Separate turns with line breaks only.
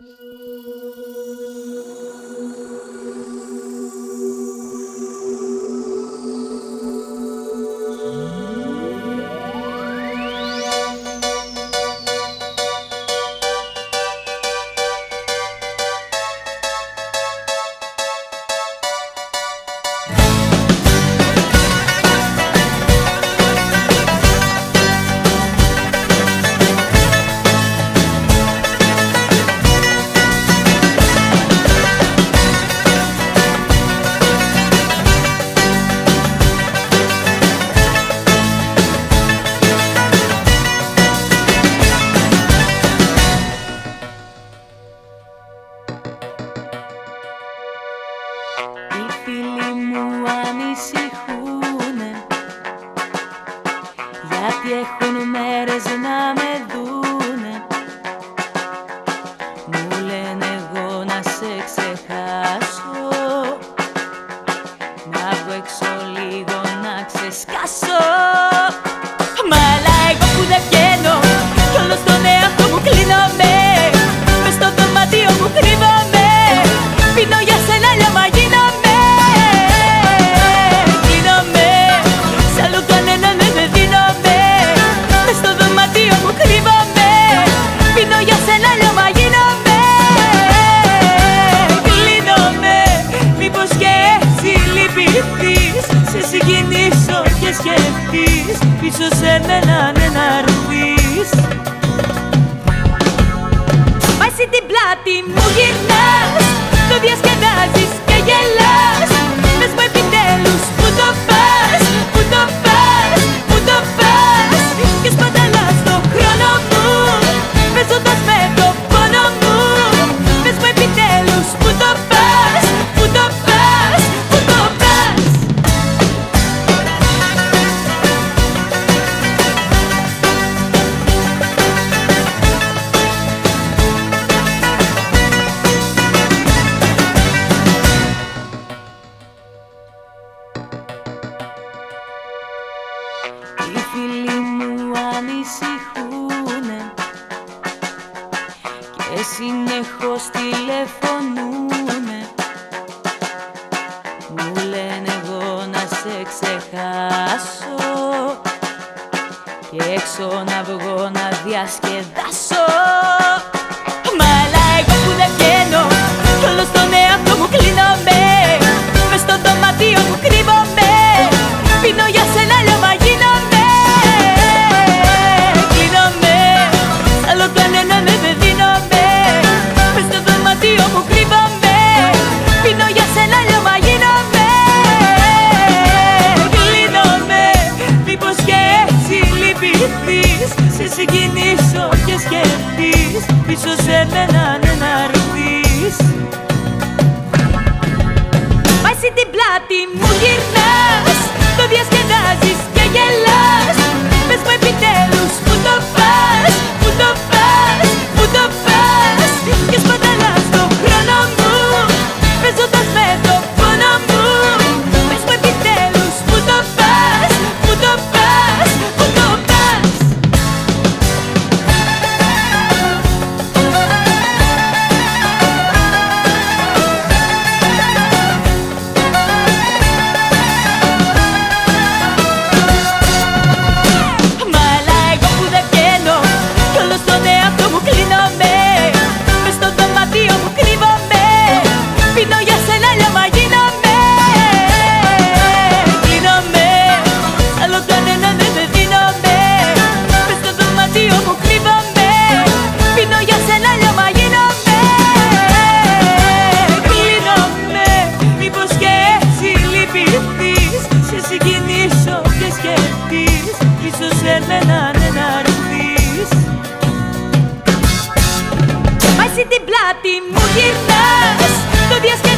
Mm-hmm. Γιατί έχουν μέρες να με δουν. σε μένα ναι να ρουβείς Μα εσύ την πλάτη μου γυρνάς Συνεχώς τηλεφωνούμε, Μου λένε εγώ να σε ξεχάσω Και έξω να βγω να διασκεδάσω συγκινήσω και σκεφτείς Πίσω σε μένα ναι να ρουθείς Μα εσύ την πλάτη μου γυρνάς. ξαναρθείς Μα εσύ την πλάτη μου γυρνάς Το διασκευή